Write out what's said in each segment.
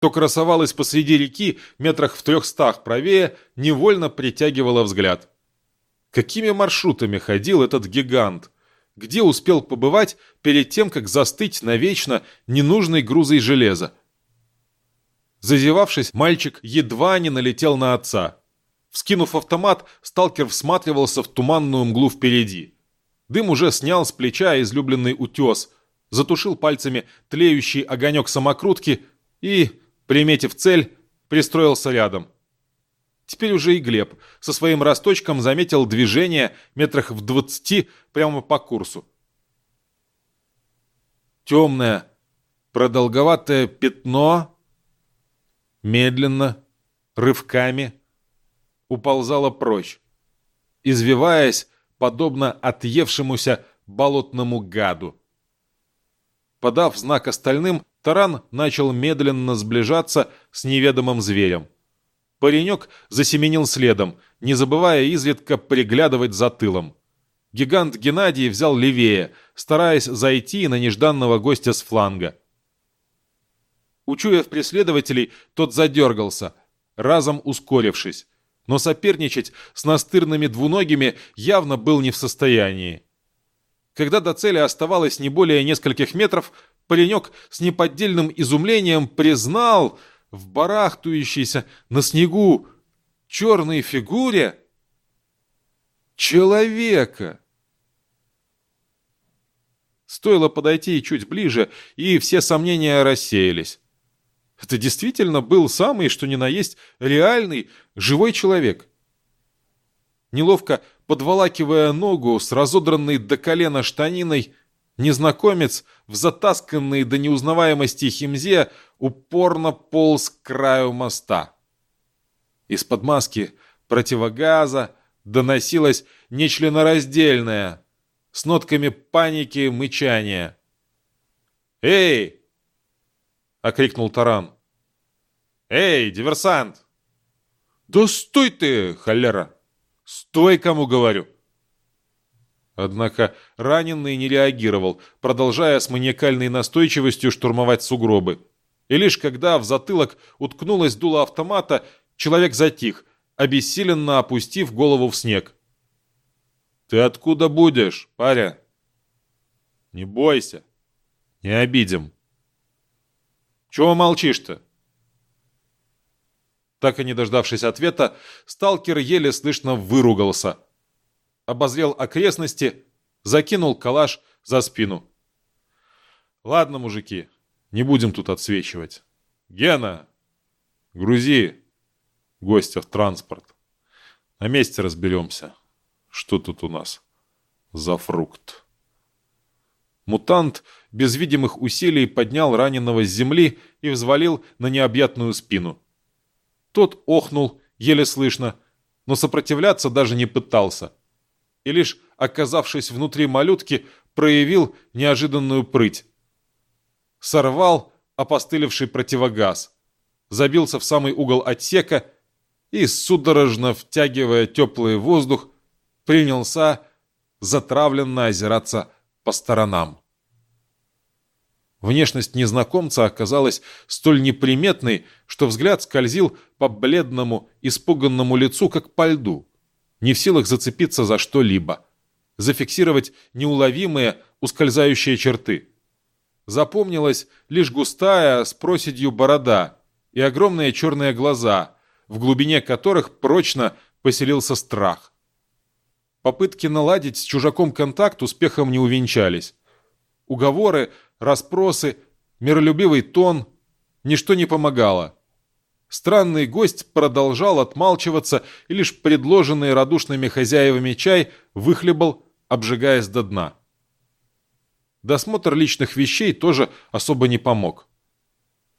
то красовалась посреди реки метрах в трехстах правее, невольно притягивала взгляд. Какими маршрутами ходил этот гигант? Где успел побывать перед тем, как застыть навечно ненужной грузой железа? Зазевавшись, мальчик едва не налетел на отца. Вскинув автомат, сталкер всматривался в туманную мглу впереди. Дым уже снял с плеча излюбленный утес, затушил пальцами тлеющий огонек самокрутки и, приметив цель, пристроился рядом. Теперь уже и Глеб со своим росточком заметил движение метрах в двадцати прямо по курсу. Темное, продолговатое пятно медленно, рывками уползало прочь, извиваясь, подобно отъевшемуся болотному гаду. Подав знак остальным, таран начал медленно сближаться с неведомым зверем. Паренек засеменил следом, не забывая изредка приглядывать за тылом. Гигант Геннадий взял левее, стараясь зайти на нежданного гостя с фланга. Учуяв преследователей, тот задергался, разом ускорившись. Но соперничать с настырными двуногими явно был не в состоянии. Когда до цели оставалось не более нескольких метров, паренек с неподдельным изумлением признал в барахтующейся на снегу черной фигуре человека. Стоило подойти чуть ближе, и все сомнения рассеялись. Это действительно был самый, что ни на есть, реальный, живой человек. Неловко подволакивая ногу с разодранной до колена штаниной, незнакомец в затасканной до неузнаваемости химзе упорно полз к краю моста. Из-под маски противогаза доносилось нечленораздельное, с нотками паники мычания. «Эй!» — окрикнул Таран. «Эй, диверсант!» «Да стой ты, холера! Стой, кому говорю!» Однако раненый не реагировал, продолжая с маниакальной настойчивостью штурмовать сугробы. И лишь когда в затылок уткнулась дуло автомата, человек затих, обессиленно опустив голову в снег. «Ты откуда будешь, паря?» «Не бойся, не обидим». Чего молчишь-то?» Так и не дождавшись ответа, сталкер еле слышно выругался. Обозрел окрестности, закинул калаш за спину. «Ладно, мужики, не будем тут отсвечивать. Гена, грузи гостя в транспорт. На месте разберемся, что тут у нас за фрукт». Мутант без видимых усилий поднял раненого с земли и взвалил на необъятную спину. Тот охнул, еле слышно, но сопротивляться даже не пытался. И лишь оказавшись внутри малютки, проявил неожиданную прыть. Сорвал опостылевший противогаз, забился в самый угол отсека и, судорожно втягивая теплый воздух, принялся затравленно озираться по сторонам. Внешность незнакомца оказалась столь неприметной, что взгляд скользил по бледному, испуганному лицу, как по льду, не в силах зацепиться за что-либо, зафиксировать неуловимые, ускользающие черты. Запомнилась лишь густая с проседью борода и огромные черные глаза, в глубине которых прочно поселился страх. Попытки наладить с чужаком контакт успехом не увенчались. Уговоры расспросы, миролюбивый тон. Ничто не помогало. Странный гость продолжал отмалчиваться, и лишь предложенный радушными хозяевами чай выхлебал, обжигаясь до дна. Досмотр личных вещей тоже особо не помог.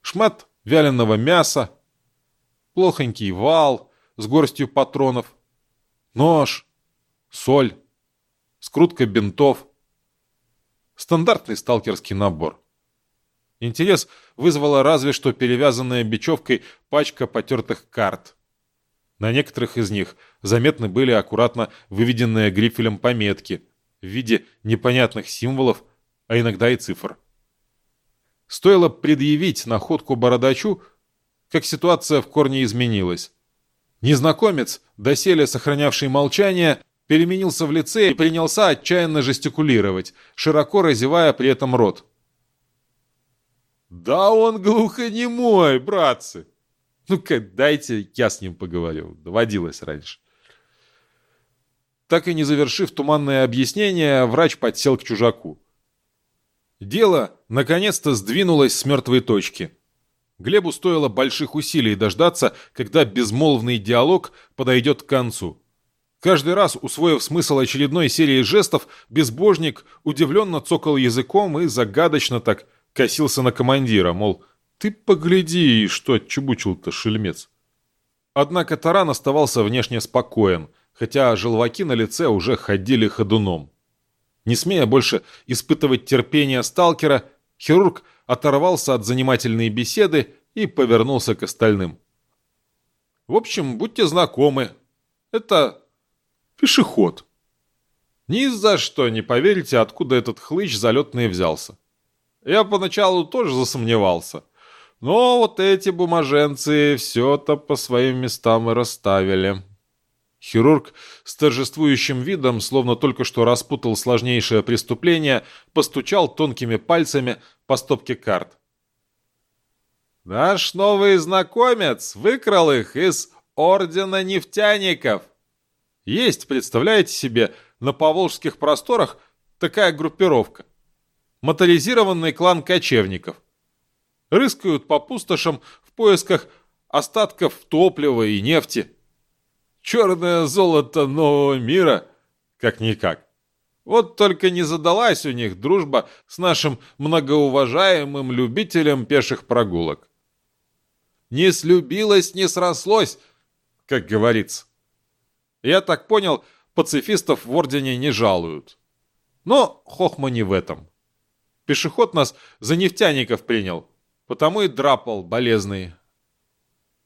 Шмат вяленого мяса, плохонький вал с горстью патронов, нож, соль, скрутка бинтов – Стандартный сталкерский набор. Интерес вызвала разве что перевязанная бечевкой пачка потертых карт. На некоторых из них заметны были аккуратно выведенные грифелем пометки в виде непонятных символов, а иногда и цифр. Стоило предъявить находку бородачу, как ситуация в корне изменилась. Незнакомец, доселе сохранявший молчание, переменился в лице и принялся отчаянно жестикулировать, широко разевая при этом рот. «Да он глухонемой, братцы! Ну-ка, дайте я с ним поговорю. Доводилось раньше». Так и не завершив туманное объяснение, врач подсел к чужаку. Дело, наконец-то, сдвинулось с мертвой точки. Глебу стоило больших усилий дождаться, когда безмолвный диалог подойдет к концу. Каждый раз, усвоив смысл очередной серии жестов, безбожник удивленно цокал языком и загадочно так косился на командира, мол, «Ты погляди, что отчебучил-то шельмец». Однако Таран оставался внешне спокоен – хотя желваки на лице уже ходили ходуном. Не смея больше испытывать терпение сталкера, хирург оторвался от занимательной беседы и повернулся к остальным. «В общем, будьте знакомы. Это пешеход. Ни за что не поверите, откуда этот хлыщ залетный взялся. Я поначалу тоже засомневался. Но вот эти бумаженцы все-то по своим местам и расставили». Хирург с торжествующим видом, словно только что распутал сложнейшее преступление, постучал тонкими пальцами по стопке карт. «Наш новый знакомец выкрал их из Ордена Нефтяников. Есть, представляете себе, на Поволжских просторах такая группировка. Моторизированный клан кочевников. Рыскают по пустошам в поисках остатков топлива и нефти». Черное золото нового мира? Как-никак. Вот только не задалась у них дружба с нашим многоуважаемым любителем пеших прогулок. Не слюбилось, не срослось, как говорится. Я так понял, пацифистов в Ордене не жалуют. Но хохма не в этом. Пешеход нас за нефтяников принял, потому и драпал болезный.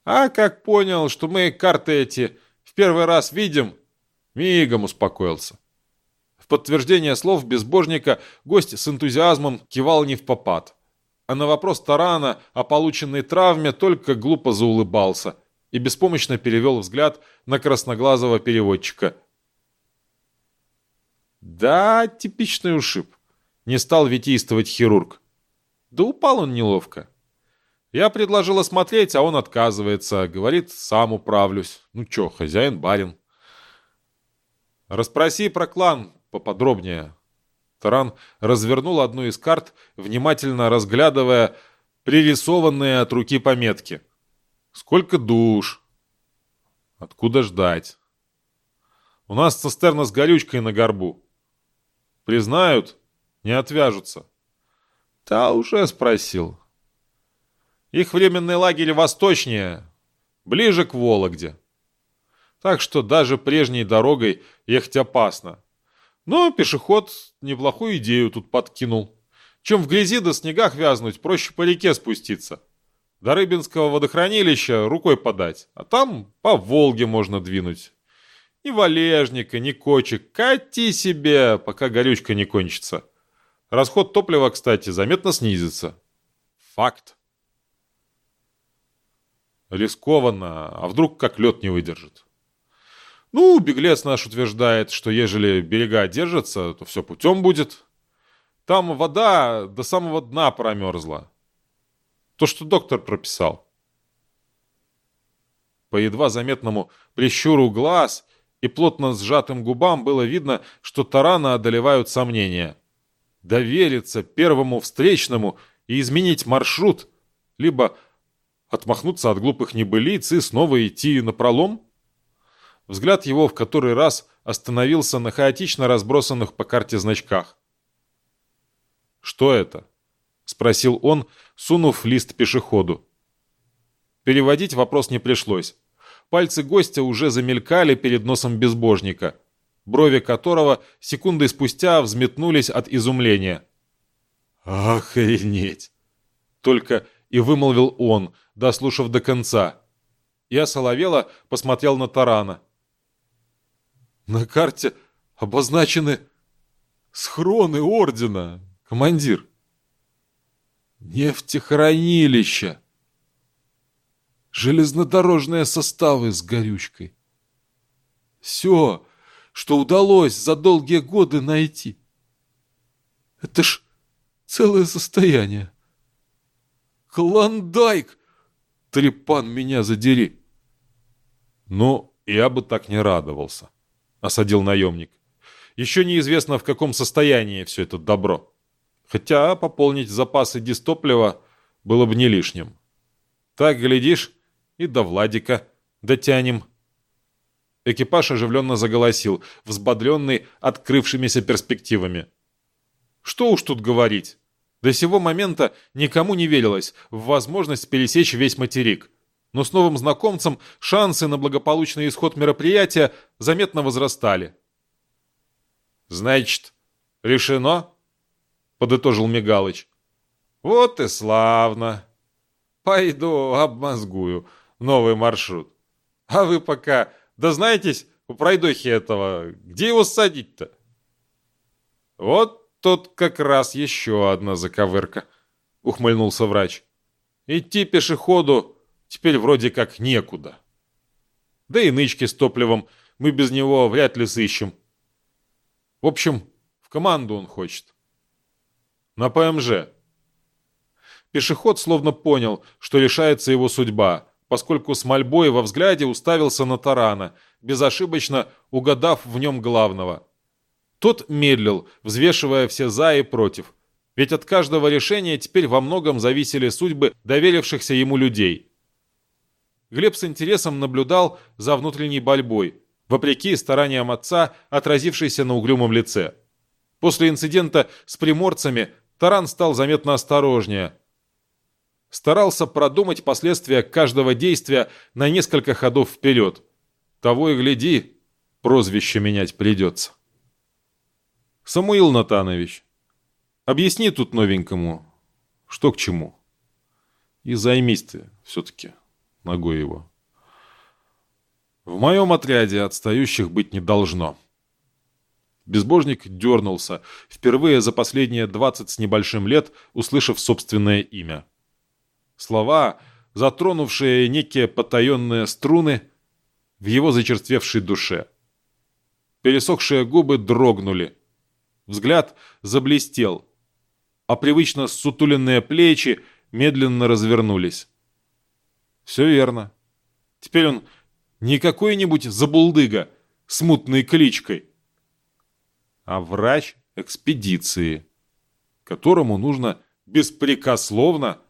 А как понял, что мы карты эти первый раз видим!» Мигом успокоился. В подтверждение слов безбожника гость с энтузиазмом кивал не в попад. А на вопрос Тарана о полученной травме только глупо заулыбался и беспомощно перевел взгляд на красноглазого переводчика. «Да, типичный ушиб», — не стал витийствовать хирург. «Да упал он неловко. Я предложил осмотреть, а он отказывается. Говорит, сам управлюсь. Ну чё, хозяин-барин. Распроси про клан поподробнее. Таран развернул одну из карт, внимательно разглядывая пририсованные от руки пометки. Сколько душ? Откуда ждать? У нас цистерна с горючкой на горбу. Признают, не отвяжутся. Та уже спросил. Их временный лагерь восточнее, ближе к Вологде. Так что даже прежней дорогой ехать опасно. Но пешеход неплохую идею тут подкинул. Чем в грязи до снегах вязнуть, проще по реке спуститься. До Рыбинского водохранилища рукой подать, а там по Волге можно двинуть. Ни валежника, ни кочек, кати себе, пока горючка не кончится. Расход топлива, кстати, заметно снизится. Факт. Рискованно, а вдруг как лед не выдержит. Ну, беглец наш утверждает, что ежели берега держатся, то все путем будет. Там вода до самого дна промерзла. То, что доктор прописал. По едва заметному прищуру глаз и плотно сжатым губам было видно, что Тарана одолевают сомнения. Довериться первому встречному и изменить маршрут, либо Отмахнуться от глупых небылиц и снова идти на пролом? Взгляд его в который раз остановился на хаотично разбросанных по карте значках. «Что это?» — спросил он, сунув лист пешеходу. Переводить вопрос не пришлось. Пальцы гостя уже замелькали перед носом безбожника, брови которого секундой спустя взметнулись от изумления. «Охренеть!» Только и вымолвил он, дослушав до конца. Я соловела посмотрел на Тарана. «На карте обозначены схроны ордена, командир. Нефтехранилище. железнодорожные составы с горючкой. Все, что удалось за долгие годы найти. Это ж целое состояние. Клондайк! Трепан меня задери! Ну, я бы так не радовался, осадил наемник. Еще неизвестно, в каком состоянии все это добро. Хотя пополнить запасы дистоплива было бы не лишним. Так, глядишь, и до Владика дотянем. Экипаж оживленно заголосил, взбодренный открывшимися перспективами. Что уж тут говорить. До сего момента никому не верилось в возможность пересечь весь материк. Но с новым знакомцем шансы на благополучный исход мероприятия заметно возрастали. «Значит, решено?» — подытожил Мигалыч. «Вот и славно. Пойду обмозгую новый маршрут. А вы пока дознаетесь у пройдохи этого, где его садить-то?» «Вот тут как раз еще одна заковырка», — ухмыльнулся врач. «Идти пешеходу теперь вроде как некуда. Да и нычки с топливом мы без него вряд ли сыщем. В общем, в команду он хочет. На ПМЖ. Пешеход словно понял, что решается его судьба, поскольку с мольбой во взгляде уставился на тарана, безошибочно угадав в нем главного. Тот медлил, взвешивая все «за» и «против». Ведь от каждого решения теперь во многом зависели судьбы доверившихся ему людей. Глеб с интересом наблюдал за внутренней борьбой, вопреки стараниям отца, отразившейся на угрюмом лице. После инцидента с приморцами Таран стал заметно осторожнее. Старался продумать последствия каждого действия на несколько ходов вперед. Того и гляди, прозвище менять придется. Самуил Натанович, объясни тут новенькому, что к чему. И займись ты все-таки ногой его. В моем отряде отстающих быть не должно. Безбожник дернулся, впервые за последние двадцать с небольшим лет услышав собственное имя. Слова, затронувшие некие потаенные струны в его зачерствевшей душе. Пересохшие губы дрогнули. Взгляд заблестел, а привычно сутуленные плечи медленно развернулись. Все верно. Теперь он не какой-нибудь забулдыга с мутной кличкой, а врач экспедиции, которому нужно беспрекословно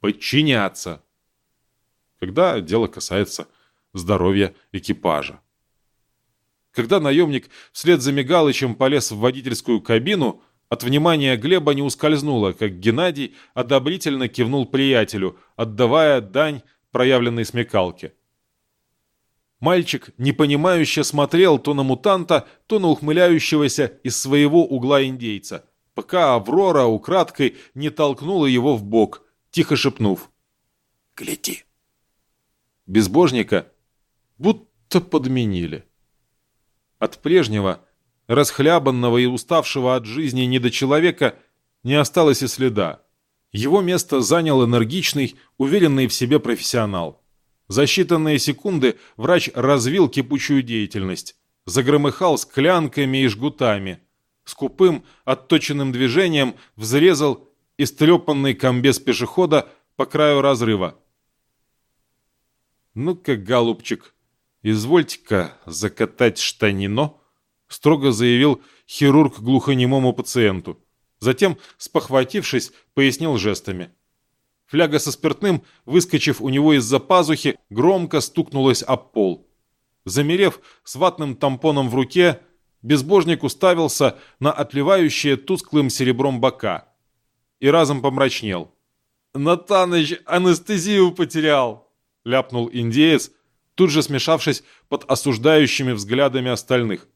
подчиняться, когда дело касается здоровья экипажа. Когда наемник вслед за Мигалычем полез в водительскую кабину, от внимания Глеба не ускользнуло, как Геннадий одобрительно кивнул приятелю, отдавая дань проявленной смекалке. Мальчик непонимающе смотрел то на мутанта, то на ухмыляющегося из своего угла индейца, пока Аврора украдкой не толкнула его в бок, тихо шепнув. «Гляди!» Безбожника будто подменили. От прежнего, расхлябанного и уставшего от жизни недочеловека не осталось и следа. Его место занял энергичный, уверенный в себе профессионал. За считанные секунды врач развил кипучую деятельность, загромыхал склянками и жгутами, скупым, отточенным движением взрезал истрепанный комбез пешехода по краю разрыва. «Ну-ка, голубчик, извольте-ка закатать штанино», строго заявил хирург глухонемому пациенту. Затем, спохватившись, пояснил жестами. Фляга со спиртным, выскочив у него из-за пазухи, громко стукнулась об пол. Замерев с ватным тампоном в руке, безбожник уставился на отливающие тусклым серебром бока и разом помрачнел. «Натаныч анестезию потерял!» — ляпнул индеец, тут же смешавшись под осуждающими взглядами остальных.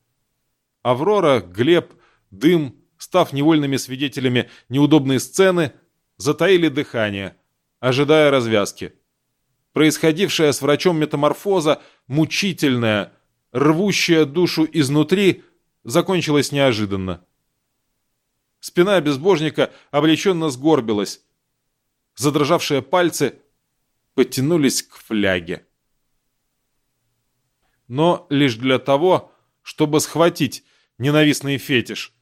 Аврора, Глеб, Дым, став невольными свидетелями неудобной сцены, затаили дыхание — ожидая развязки. Происходившая с врачом метаморфоза, мучительная, рвущая душу изнутри, закончилась неожиданно. Спина безбожника обреченно сгорбилась. Задрожавшие пальцы потянулись к фляге. Но лишь для того, чтобы схватить ненавистный фетиш.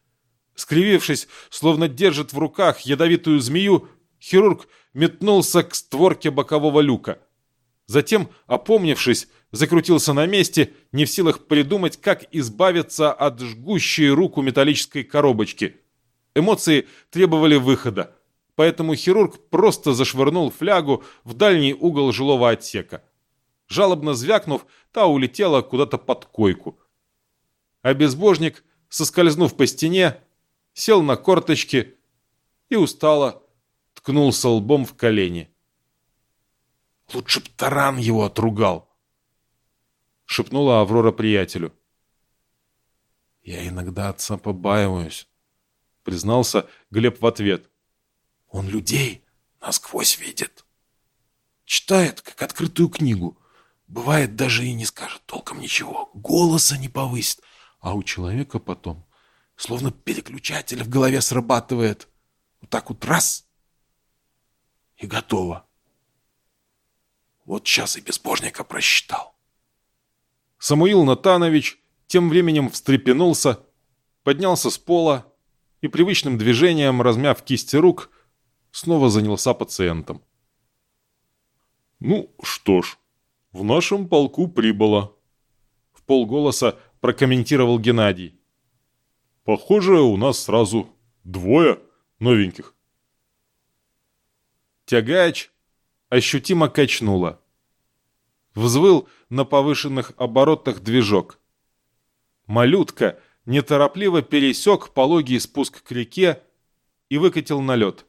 Скривившись, словно держит в руках ядовитую змею, хирург метнулся к створке бокового люка. Затем, опомнившись, закрутился на месте, не в силах придумать, как избавиться от жгущей руку металлической коробочки. Эмоции требовали выхода, поэтому хирург просто зашвырнул флягу в дальний угол жилого отсека. Жалобно звякнув, та улетела куда-то под койку. А безбожник, соскользнув по стене, сел на корточки и устало ткнулся лбом в колени. «Лучше б таран его отругал!» — шепнула Аврора приятелю. «Я иногда отца побаиваюсь», — признался Глеб в ответ. «Он людей насквозь видит. Читает, как открытую книгу. Бывает, даже и не скажет толком ничего, голоса не повысит, а у человека потом словно переключатель в голове срабатывает. Вот так вот раз — и готово. Вот сейчас и безбожника просчитал. Самуил Натанович тем временем встрепенулся, поднялся с пола и привычным движением, размяв кисти рук, снова занялся пациентом. «Ну что ж, в нашем полку прибыло», — в полголоса прокомментировал Геннадий. «Похоже, у нас сразу двое новеньких». Тягач ощутимо качнуло. Взвыл на повышенных оборотах движок. Малютка неторопливо пересек пологий спуск к реке и выкатил на лед.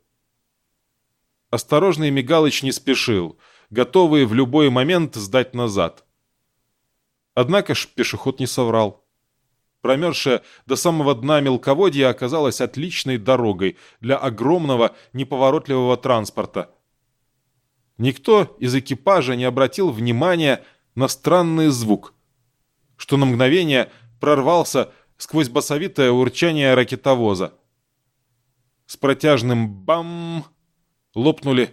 Осторожный Мигалыч не спешил, готовый в любой момент сдать назад. Однако ж пешеход не соврал. Промерзшая до самого дна мелководья оказалась отличной дорогой для огромного неповоротливого транспорта. Никто из экипажа не обратил внимания на странный звук, что на мгновение прорвался сквозь басовитое урчание ракетовоза. С протяжным «бам» лопнули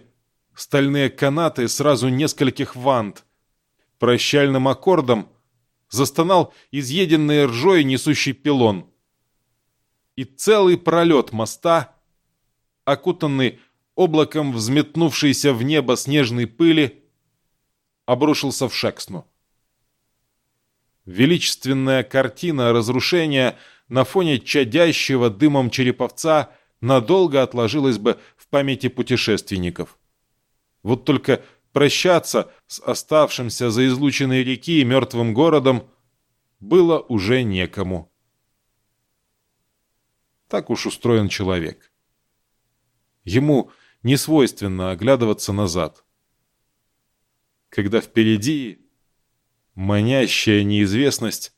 стальные канаты сразу нескольких вант. Прощальным аккордом застонал изъеденный ржой несущий пилон. И целый пролет моста, окутанный облаком взметнувшейся в небо снежной пыли, обрушился в Шексну. Величественная картина разрушения на фоне чадящего дымом череповца надолго отложилась бы в памяти путешественников. Вот только прощаться с оставшимся за излученной реки мертвым городом было уже некому. Так уж устроен человек. Ему не свойственно оглядываться назад. Когда впереди манящая неизвестность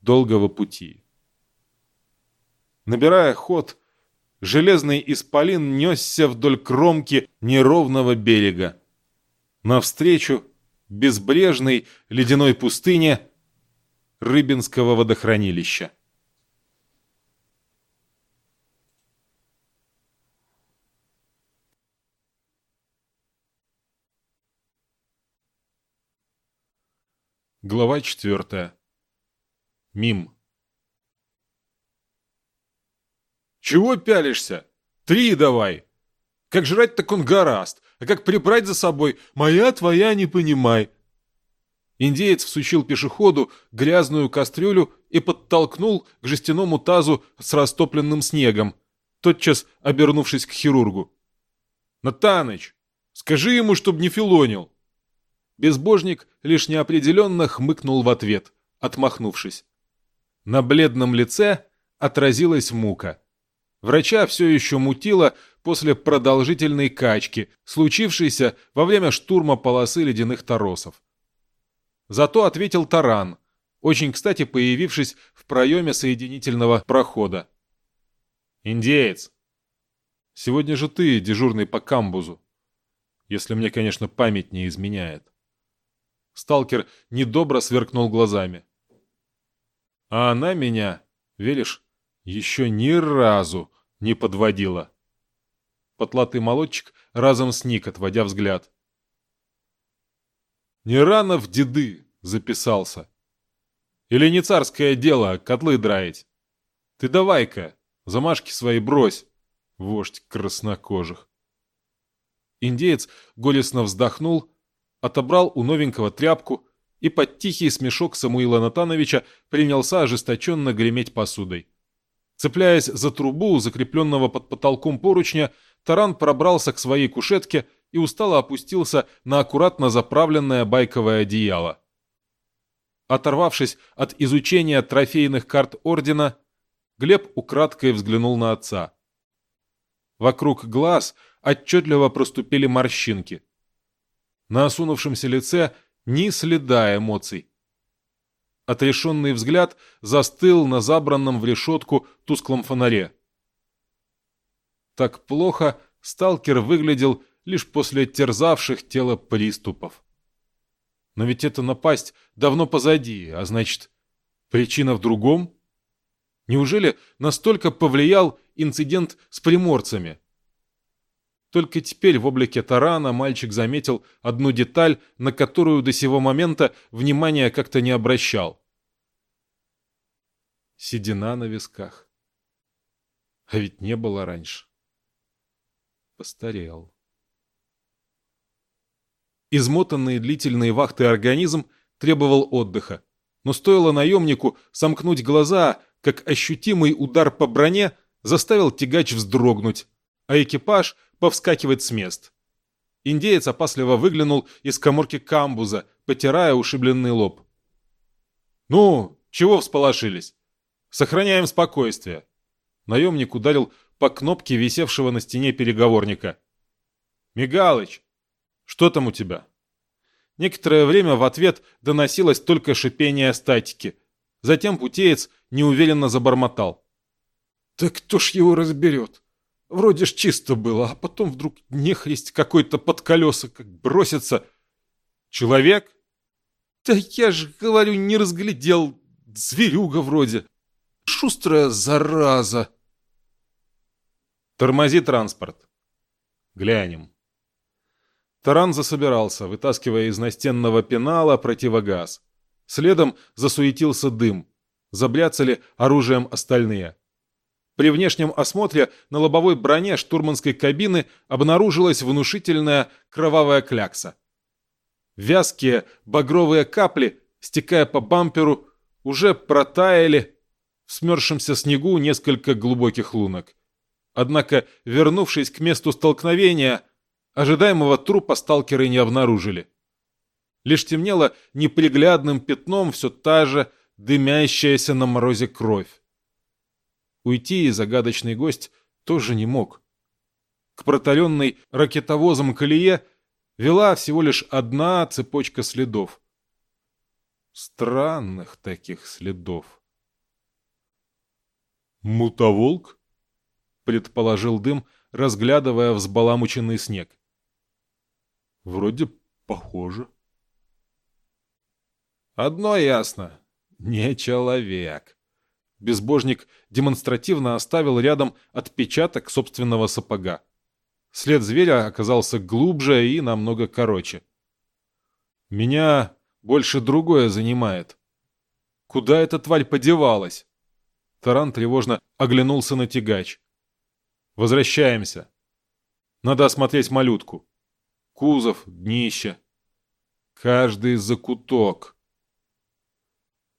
долгого пути. Набирая ход, железный исполин несся вдоль кромки неровного берега навстречу безбрежной ледяной пустыне Рыбинского водохранилища. Глава четвертая. Мим. «Чего пялишься? Три давай! Как жрать так он гораст, а как прибрать за собой «моя, твоя, не понимай». Индеец всучил пешеходу грязную кастрюлю и подтолкнул к жестяному тазу с растопленным снегом, тотчас обернувшись к хирургу. «Натаныч, скажи ему, чтоб не филонил!» Безбожник лишь неопределенно хмыкнул в ответ, отмахнувшись. На бледном лице отразилась мука. Врача все еще мутило после продолжительной качки, случившейся во время штурма полосы ледяных торосов. Зато ответил таран, очень кстати появившись в проеме соединительного прохода. «Индеец, сегодня же ты дежурный по камбузу, если мне, конечно, память не изменяет». Сталкер недобро сверкнул глазами. «А она меня, веришь, еще ни разу не подводила». Потлатый молодчик разом сник, отводя взгляд. Не рано в деды записался. Или не царское дело котлы драить? Ты давай-ка, замашки свои брось, вождь краснокожих. Индеец горестно вздохнул, отобрал у новенького тряпку и под тихий смешок Самуила Натановича принялся ожесточенно греметь посудой. Цепляясь за трубу, закрепленного под потолком поручня, Таран пробрался к своей кушетке и устало опустился на аккуратно заправленное байковое одеяло. Оторвавшись от изучения трофейных карт Ордена, Глеб украдкой взглянул на отца. Вокруг глаз отчетливо проступили морщинки. На осунувшемся лице ни следа эмоций. Отрешенный взгляд застыл на забранном в решетку тусклом фонаре. Так плохо сталкер выглядел лишь после терзавших тело приступов. Но ведь эта напасть давно позади, а значит, причина в другом? Неужели настолько повлиял инцидент с приморцами? Только теперь в облике тарана мальчик заметил одну деталь, на которую до сего момента внимания как-то не обращал. Седина на висках. А ведь не было раньше. Постарел. Измотанный длительные вахты организм требовал отдыха. Но стоило наемнику сомкнуть глаза, как ощутимый удар по броне заставил тягач вздрогнуть, а экипаж повскакивать с мест. Индеец опасливо выглянул из коморки камбуза, потирая ушибленный лоб. «Ну, чего всполошились? Сохраняем спокойствие!» Наемник ударил по кнопке висевшего на стене переговорника. «Мигалыч, что там у тебя?» Некоторое время в ответ доносилось только шипение статики. Затем путеец неуверенно забормотал. «Да кто ж его разберет? Вроде ж чисто было, а потом вдруг нехрест какой-то под колеса, как бросится. Человек? Да я же, говорю, не разглядел. Зверюга вроде. Шустрая зараза. Тормози транспорт. Глянем. Таран засобирался, вытаскивая из настенного пенала противогаз. Следом засуетился дым. Забляцали оружием остальные. При внешнем осмотре на лобовой броне штурманской кабины обнаружилась внушительная кровавая клякса. Вязкие багровые капли, стекая по бамперу, уже протаяли в смерзшемся снегу несколько глубоких лунок. Однако, вернувшись к месту столкновения, Ожидаемого трупа сталкеры не обнаружили. Лишь темнело неприглядным пятном все та же дымящаяся на морозе кровь. Уйти и загадочный гость тоже не мог. К проталенной ракетовозом колее вела всего лишь одна цепочка следов. Странных таких следов. «Мутоволк?» — предположил дым, разглядывая взбаламученный снег. Вроде похоже. Одно ясно. Не человек. Безбожник демонстративно оставил рядом отпечаток собственного сапога. След зверя оказался глубже и намного короче. Меня больше другое занимает. Куда эта тварь подевалась? Таран тревожно оглянулся на тягач. Возвращаемся. Надо осмотреть малютку кузов, днище. Каждый закуток.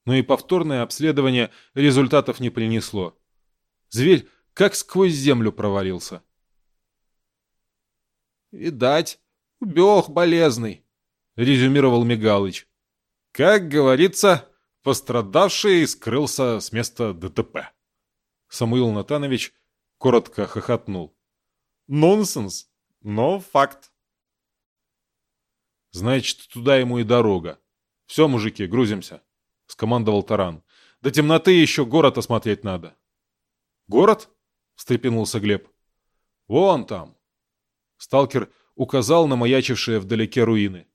Но и повторное обследование результатов не принесло. Зверь как сквозь землю провалился. «Видать, убег болезный», — резюмировал Мигалыч. «Как говорится, пострадавший скрылся с места ДТП». Самуил Натанович коротко хохотнул. «Нонсенс, но факт». Значит, туда ему и дорога. Все, мужики, грузимся, — скомандовал Таран. До темноты еще город осмотреть надо. Город? — встрепенулся Глеб. Вон там. Сталкер указал на маячившие вдалеке руины.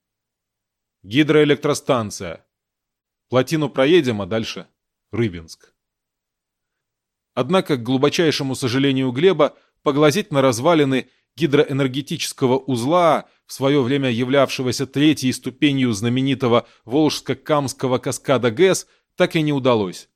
Гидроэлектростанция. Плотину проедем, а дальше Рыбинск. Однако, к глубочайшему сожалению Глеба, поглазеть на развалины гидроэнергетического узла, в свое время являвшегося третьей ступенью знаменитого Волжско-Камского каскада ГЭС, так и не удалось.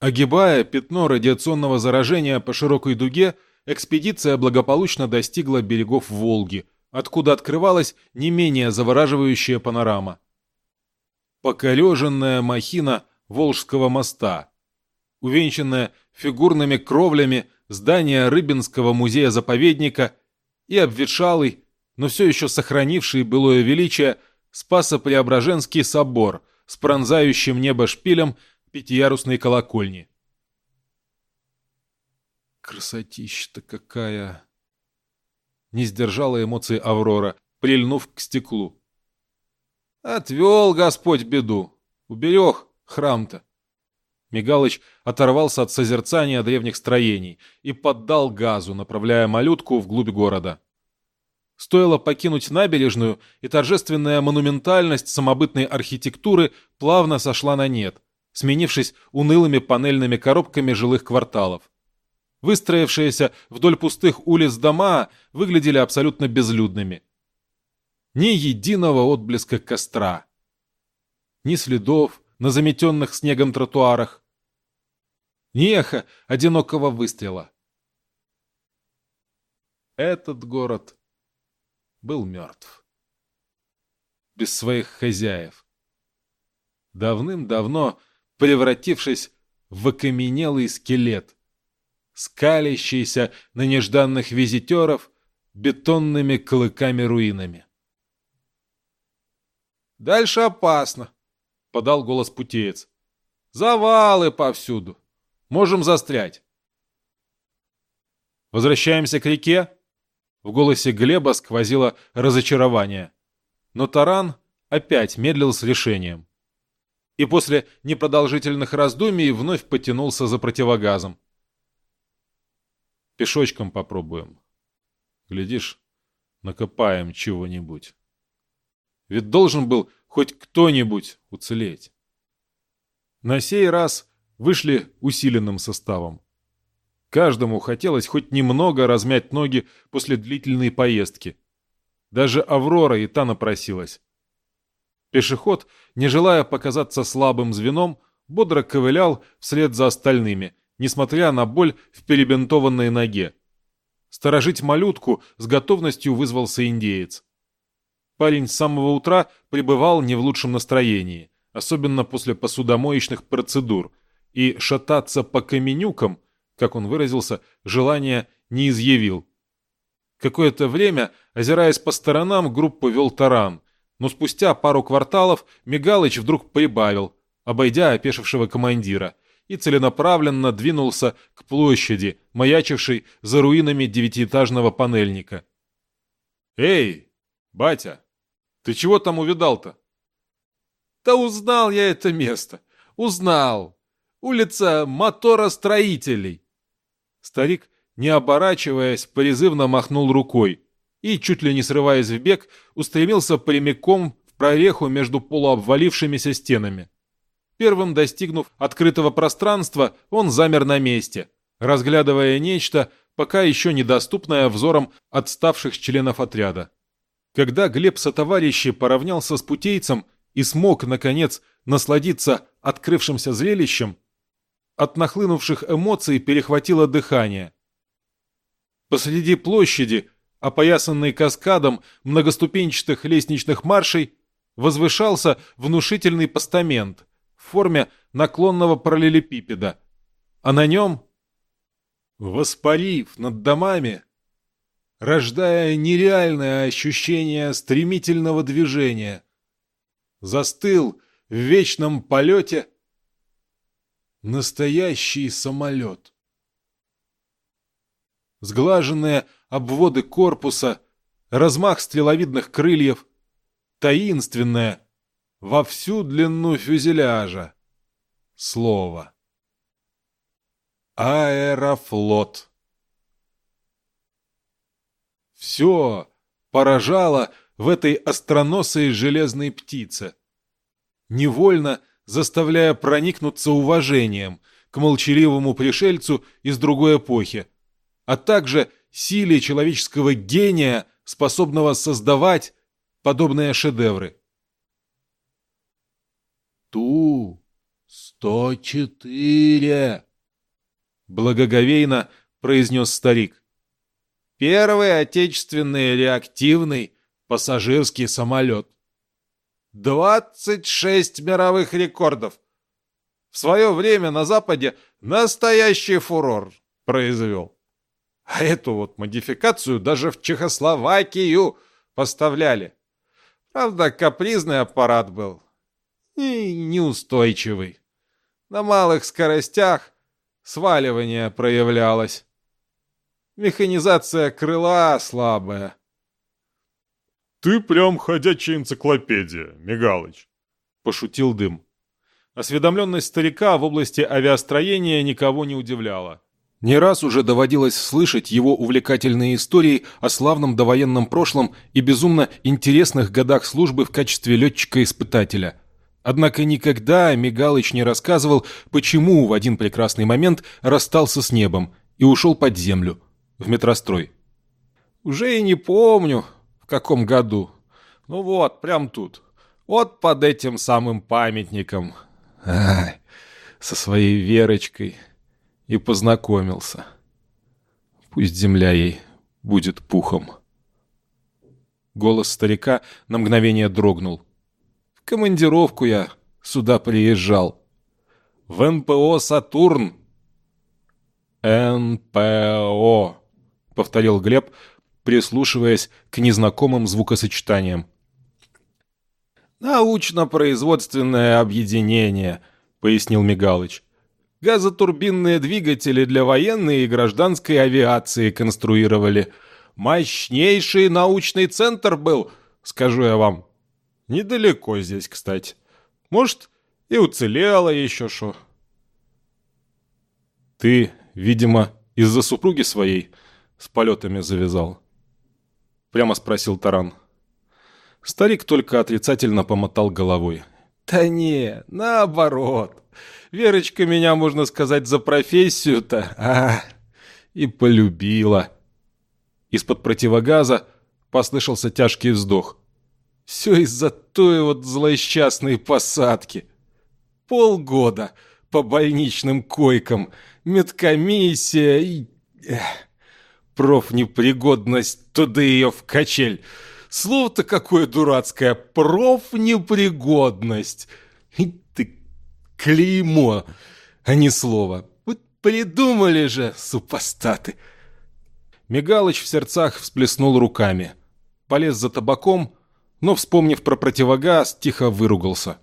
Огибая пятно радиационного заражения по широкой дуге, экспедиция благополучно достигла берегов Волги, откуда открывалась не менее завораживающая панорама. Покореженная махина Волжского моста, увенчанная фигурными кровлями здание Рыбинского музея-заповедника и обветшалый, но все еще сохранивший былое величие Спасо-Преображенский собор с пронзающим небо шпилем пятиярусной колокольни. Красотища-то какая! Не сдержала эмоции Аврора, прильнув к стеклу. Отвел Господь беду, уберег храм-то. Мигалыч оторвался от созерцания древних строений и поддал газу, направляя малютку вглубь города. Стоило покинуть набережную, и торжественная монументальность самобытной архитектуры плавно сошла на нет, сменившись унылыми панельными коробками жилых кварталов. Выстроившиеся вдоль пустых улиц дома выглядели абсолютно безлюдными. Ни единого отблеска костра. Ни следов на заметенных снегом тротуарах, ни эхо одинокого выстрела. Этот город был мертв. Без своих хозяев. Давным-давно превратившись в окаменелый скелет, скалящийся на нежданных визитеров бетонными клыками-руинами. «Дальше опасно», — подал голос путеец. «Завалы повсюду. Можем застрять. Возвращаемся к реке? В голосе Глеба сквозило разочарование. Но Таран опять медлил с решением. И после непродолжительных раздумий вновь потянулся за противогазом. Пешочком попробуем. Глядишь, накопаем чего-нибудь. Ведь должен был хоть кто-нибудь уцелеть. На сей раз вышли усиленным составом. Каждому хотелось хоть немного размять ноги после длительной поездки. Даже Аврора и та напросилась. Пешеход, не желая показаться слабым звеном, бодро ковылял вслед за остальными, несмотря на боль в перебинтованной ноге. Сторожить малютку с готовностью вызвался индеец. Парень с самого утра пребывал не в лучшем настроении, особенно после посудомоечных процедур – и шататься по каменюкам, как он выразился, желания не изъявил. Какое-то время, озираясь по сторонам, группа вел таран, но спустя пару кварталов Мигалыч вдруг прибавил, обойдя опешившего командира, и целенаправленно двинулся к площади, маячившей за руинами девятиэтажного панельника. «Эй, батя, ты чего там увидал-то?» «Да узнал я это место, узнал!» Улица моторостроителей!» Старик, не оборачиваясь, призывно махнул рукой и, чуть ли не срываясь в бег, устремился прямиком в прореху между полуобвалившимися стенами. Первым достигнув открытого пространства, он замер на месте, разглядывая нечто, пока еще недоступное взором отставших членов отряда. Когда Глеб сотоварищи поравнялся с путейцем и смог, наконец, насладиться открывшимся зрелищем, от нахлынувших эмоций перехватило дыхание. Посреди площади, опоясанной каскадом многоступенчатых лестничных маршей, возвышался внушительный постамент в форме наклонного параллелепипеда, а на нем, воспарив над домами, рождая нереальное ощущение стремительного движения, застыл в вечном полете Настоящий самолет. Сглаженные обводы корпуса, размах стреловидных крыльев, таинственное во всю длину фюзеляжа. Слово. Аэрофлот. Все поражало в этой остроносой железной птице. Невольно заставляя проникнуться уважением к молчаливому пришельцу из другой эпохи, а также силе человеческого гения, способного создавать подобные шедевры. Ту сто четыре, благоговейно произнес старик. Первый отечественный реактивный пассажирский самолет. 26 мировых рекордов. В свое время на Западе настоящий фурор произвел. А эту вот модификацию даже в Чехословакию поставляли. Правда, капризный аппарат был и неустойчивый. На малых скоростях сваливание проявлялось. Механизация крыла слабая. «Ты прям ходячая энциклопедия, Мигалыч», — пошутил Дым. Осведомленность старика в области авиастроения никого не удивляла. Не раз уже доводилось слышать его увлекательные истории о славном довоенном прошлом и безумно интересных годах службы в качестве летчика-испытателя. Однако никогда Мигалыч не рассказывал, почему в один прекрасный момент расстался с небом и ушел под землю, в метрострой. «Уже и не помню, каком году. Ну вот, прям тут. Вот под этим самым памятником. Ай, со своей Верочкой» и познакомился. Пусть земля ей будет пухом. Голос старика на мгновение дрогнул. В командировку я сюда приезжал. В НПО «Сатурн». «НПО», — повторил Глеб, прислушиваясь к незнакомым звукосочетаниям. «Научно-производственное объединение», — пояснил Мигалыч газотурбинные двигатели для военной и гражданской авиации конструировали. Мощнейший научный центр был, скажу я вам. Недалеко здесь, кстати. Может, и уцелело еще что. Ты, видимо, из-за супруги своей с полетами завязал? Прямо спросил Таран. Старик только отрицательно помотал головой. Да не, наоборот. Верочка меня, можно сказать, за профессию-то, а, и полюбила. Из-под противогаза послышался тяжкий вздох. Все из-за той вот злосчастной посадки. Полгода по больничным койкам, медкомиссия и... Эх, профнепригодность, туда ее в качель. Слово-то какое дурацкое, профнепригодность. И Клеймо, а не слово. Вот придумали же, супостаты. Мигалыч в сердцах всплеснул руками. Полез за табаком, но, вспомнив про противогаз, тихо выругался.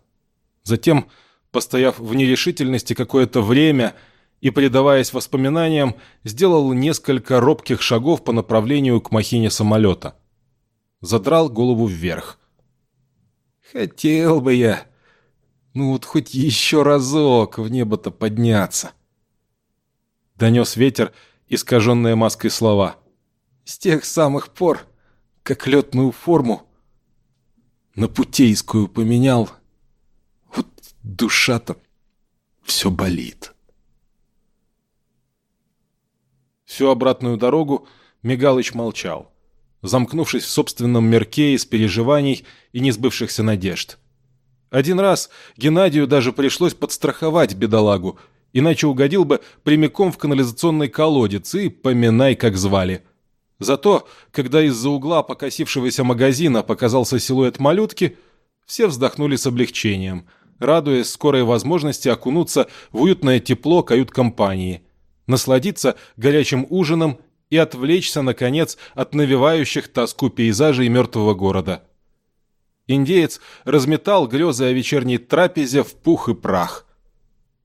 Затем, постояв в нерешительности какое-то время и, предаваясь воспоминаниям, сделал несколько робких шагов по направлению к махине самолета. Задрал голову вверх. «Хотел бы я ну вот хоть еще разок в небо-то подняться. Донес ветер, искаженные маской слова. С тех самых пор, как летную форму на путейскую поменял, вот душа-то все болит. Всю обратную дорогу Мигалыч молчал, замкнувшись в собственном мерке из переживаний и несбывшихся надежд. Один раз Геннадию даже пришлось подстраховать бедолагу, иначе угодил бы прямиком в канализационный колодец и поминай, как звали. Зато, когда из-за угла покосившегося магазина показался силуэт малютки, все вздохнули с облегчением, радуясь скорой возможности окунуться в уютное тепло кают-компании, насладиться горячим ужином и отвлечься, наконец, от навевающих тоску пейзажей мертвого города – Индеец разметал грезы о вечерней трапезе в пух и прах.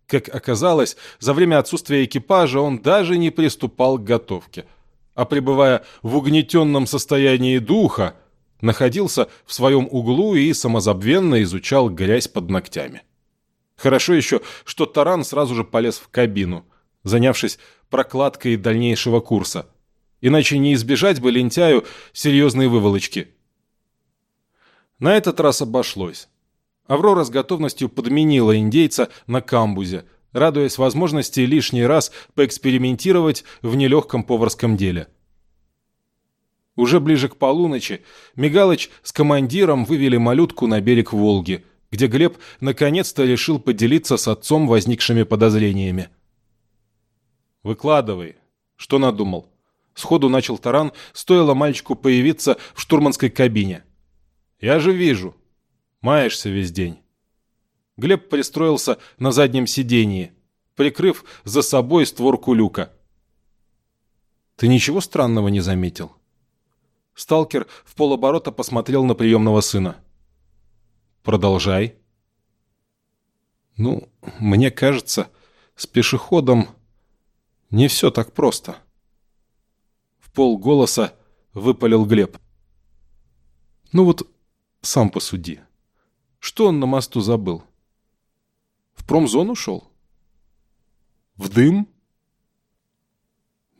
Как оказалось, за время отсутствия экипажа он даже не приступал к готовке, а пребывая в угнетенном состоянии духа, находился в своем углу и самозабвенно изучал грязь под ногтями. Хорошо еще, что Таран сразу же полез в кабину, занявшись прокладкой дальнейшего курса. Иначе не избежать бы лентяю серьезной выволочки – на этот раз обошлось. Аврора с готовностью подменила индейца на камбузе, радуясь возможности лишний раз поэкспериментировать в нелегком поварском деле. Уже ближе к полуночи Мигалыч с командиром вывели малютку на берег Волги, где Глеб наконец-то решил поделиться с отцом возникшими подозрениями. «Выкладывай. Что надумал?» Сходу начал таран, стоило мальчику появиться в штурманской кабине. «Я же вижу. Маешься весь день». Глеб пристроился на заднем сидении, прикрыв за собой створку люка. «Ты ничего странного не заметил?» Сталкер в полоборота посмотрел на приемного сына. «Продолжай». «Ну, мне кажется, с пешеходом не все так просто». В полголоса выпалил Глеб. «Ну вот, сам посуди. Что он на мосту забыл? В промзону шел? В дым?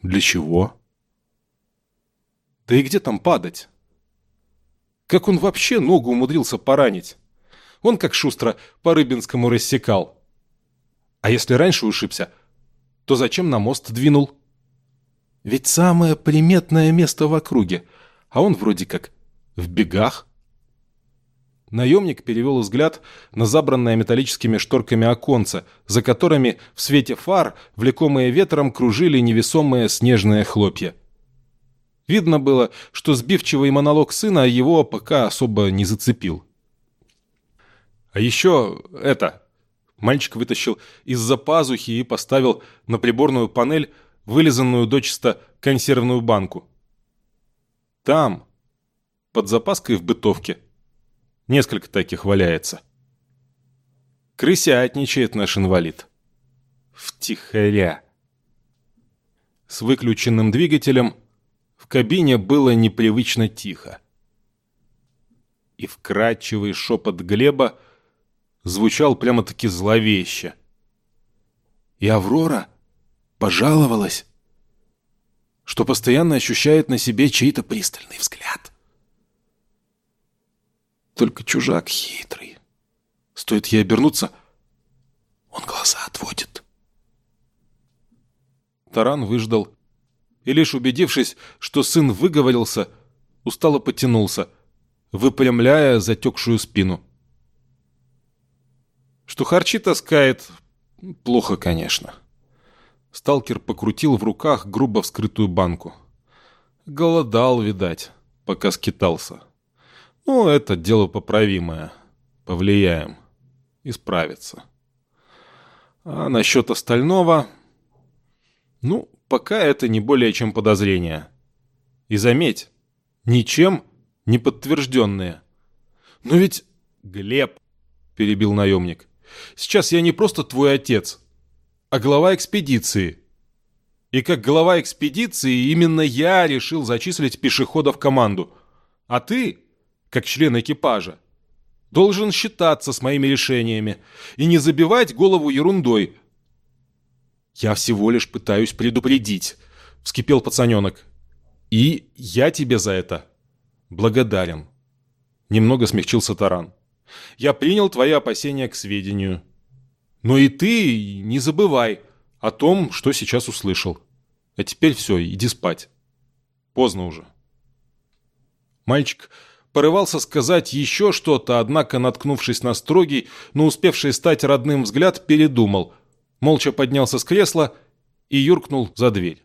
Для чего?» Да и где там падать? Как он вообще ногу умудрился поранить? Он как шустро по Рыбинскому рассекал. А если раньше ушибся, то зачем на мост двинул? Ведь самое приметное место в округе, а он вроде как в бегах. Наемник перевел взгляд на забранное металлическими шторками оконце, за которыми в свете фар, влекомые ветром, кружили невесомые снежные хлопья. Видно было, что сбивчивый монолог сына его пока особо не зацепил. «А еще это...» Мальчик вытащил из-за пазухи и поставил на приборную панель вылизанную дочисто консервную банку. «Там, под запаской в бытовке, несколько таких валяется. Крысятничает наш инвалид. Втихаря». С выключенным двигателем в кабине было непривычно тихо. И вкрадчивый шепот Глеба звучал прямо-таки зловеще. И Аврора пожаловалась, что постоянно ощущает на себе чей-то пристальный взгляд. Только чужак хитрый. Стоит ей обернуться, он глаза отводит. Таран выждал и лишь убедившись, что сын выговорился, устало потянулся, выпрямляя затекшую спину. Что харчи таскает, плохо, конечно. Сталкер покрутил в руках грубо вскрытую банку. Голодал, видать, пока скитался. Ну, это дело поправимое. Повлияем. Исправится. А насчет остального... Ну, пока это не более чем подозрения. И заметь, ничем не подтвержденные. Но ведь... Глеб, перебил наемник, сейчас я не просто твой отец, а глава экспедиции. И как глава экспедиции именно я решил зачислить пешехода в команду. А ты, как член экипажа, должен считаться с моими решениями и не забивать голову ерундой, «Я всего лишь пытаюсь предупредить», — вскипел пацаненок. «И я тебе за это благодарен». Немного смягчился Таран. «Я принял твои опасения к сведению. Но и ты не забывай о том, что сейчас услышал. А теперь все, иди спать. Поздно уже». Мальчик порывался сказать еще что-то, однако, наткнувшись на строгий, но успевший стать родным взгляд, передумал — молча поднялся с кресла и юркнул за дверь.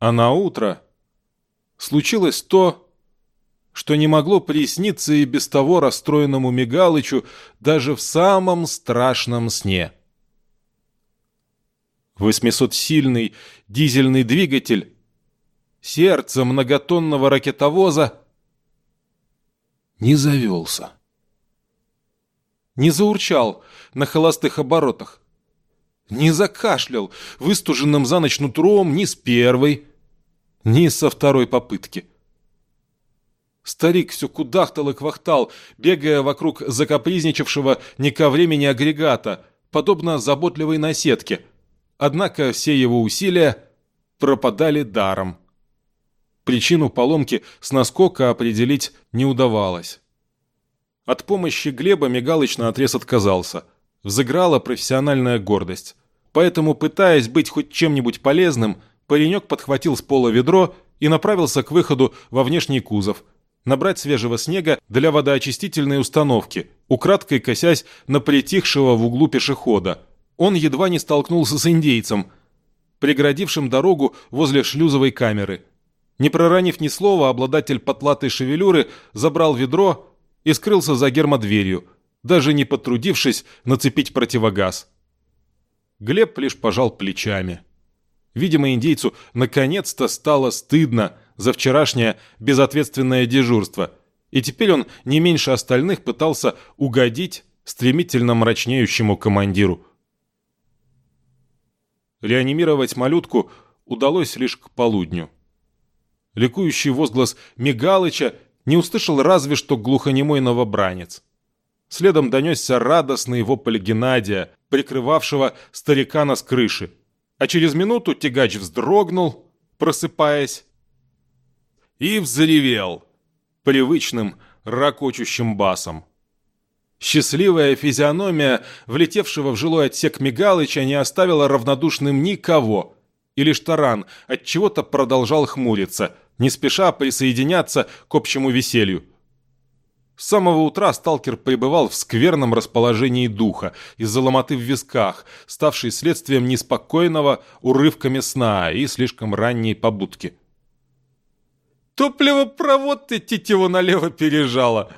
А на утро случилось то, что не могло присниться и без того расстроенному Мигалычу даже в самом страшном сне. 800-сильный дизельный двигатель, сердце многотонного ракетовоза не завелся не заурчал на холостых оборотах, не закашлял выстуженным за ночь нутром ни с первой, ни со второй попытки. Старик все кудахтал и квахтал, бегая вокруг закапризничавшего не ко времени агрегата, подобно заботливой наседке. Однако все его усилия пропадали даром. Причину поломки с наскока определить не удавалось. От помощи Глеба Мигалыч наотрез отказался. Взыграла профессиональная гордость. Поэтому, пытаясь быть хоть чем-нибудь полезным, паренек подхватил с пола ведро и направился к выходу во внешний кузов, набрать свежего снега для водоочистительной установки, украдкой косясь на притихшего в углу пешехода. Он едва не столкнулся с индейцем, преградившим дорогу возле шлюзовой камеры. Не проронив ни слова, обладатель потлатой шевелюры забрал ведро и скрылся за гермодверью, даже не потрудившись нацепить противогаз. Глеб лишь пожал плечами. Видимо, индейцу наконец-то стало стыдно за вчерашнее безответственное дежурство, и теперь он не меньше остальных пытался угодить стремительно мрачнеющему командиру. Реанимировать малютку удалось лишь к полудню. Ликующий возглас Мигалыча не услышал разве что глухонемой новобранец. Следом донесся радостный вопль Геннадия, прикрывавшего старикана с крыши. А через минуту тягач вздрогнул, просыпаясь, и взревел привычным ракочущим басом. Счастливая физиономия влетевшего в жилой отсек Мигалыча не оставила равнодушным никого, и лишь таран от чего то продолжал хмуриться, не спеша присоединяться к общему веселью. С самого утра сталкер пребывал в скверном расположении духа из-за ломоты в висках, ставшей следствием неспокойного урывками сна и слишком ранней побудки. «Топливопровод ты тетиву налево пережала.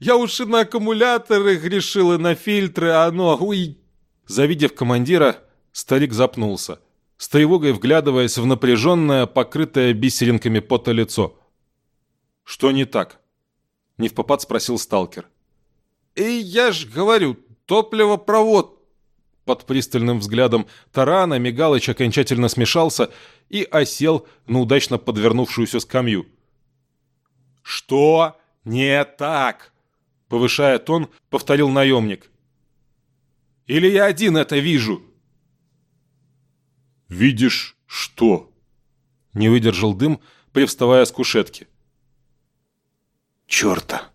Я уж и на аккумуляторы грешил, и на фильтры, а оно... Уй!» Завидев командира, старик запнулся, с тревогой вглядываясь в напряженное, покрытое бисеринками пота лицо. «Что не так?» Не в попад спросил сталкер. «И я ж говорю, топливопровод!» Под пристальным взглядом тарана Мигалыч окончательно смешался и осел на удачно подвернувшуюся скамью. «Что не так?» Повышая тон, повторил наемник. «Или я один это вижу?» «Видишь что?» Не выдержал дым, привставая с кушетки черта!»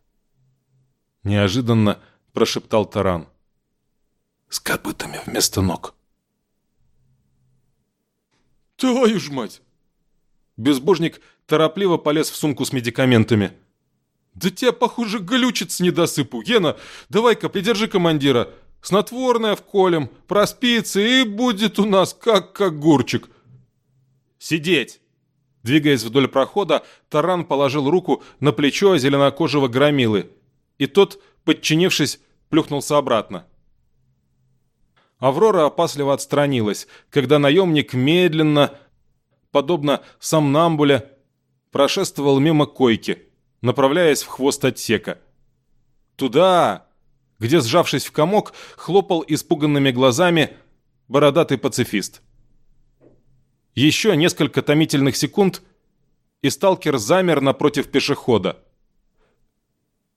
Неожиданно прошептал Таран. «С копытами вместо ног». «Твою ж мать!» Безбожник торопливо полез в сумку с медикаментами. «Да тебя, похоже, глючит с недосыпу. Гена, давай-ка придержи командира. Снотворное вколем, проспится и будет у нас как огурчик». «Сидеть!» Двигаясь вдоль прохода, Таран положил руку на плечо зеленокожего громилы, и тот, подчинившись, плюхнулся обратно. Аврора опасливо отстранилась, когда наемник медленно, подобно сомнамбуле, прошествовал мимо койки, направляясь в хвост отсека. Туда, где, сжавшись в комок, хлопал испуганными глазами бородатый пацифист. Еще несколько томительных секунд, и сталкер замер напротив пешехода.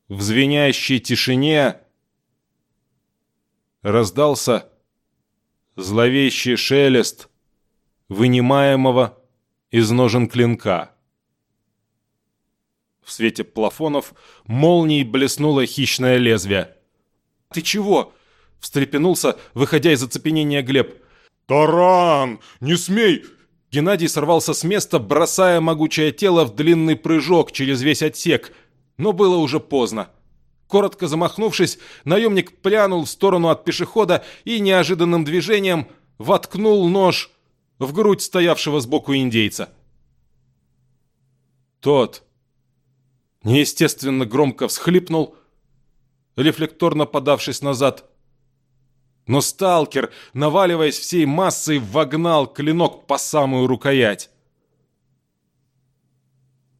В звенящей тишине раздался зловещий шелест вынимаемого из ножен клинка. В свете плафонов молнией блеснуло хищное лезвие. «Ты чего?» — встрепенулся, выходя из оцепенения Глеб. «Таран! Не смей! Геннадий сорвался с места, бросая могучее тело в длинный прыжок через весь отсек, но было уже поздно. Коротко замахнувшись, наемник прянул в сторону от пешехода и неожиданным движением воткнул нож в грудь стоявшего сбоку индейца. Тот неестественно громко всхлипнул, рефлекторно подавшись назад, но сталкер, наваливаясь всей массой, вогнал клинок по самую рукоять.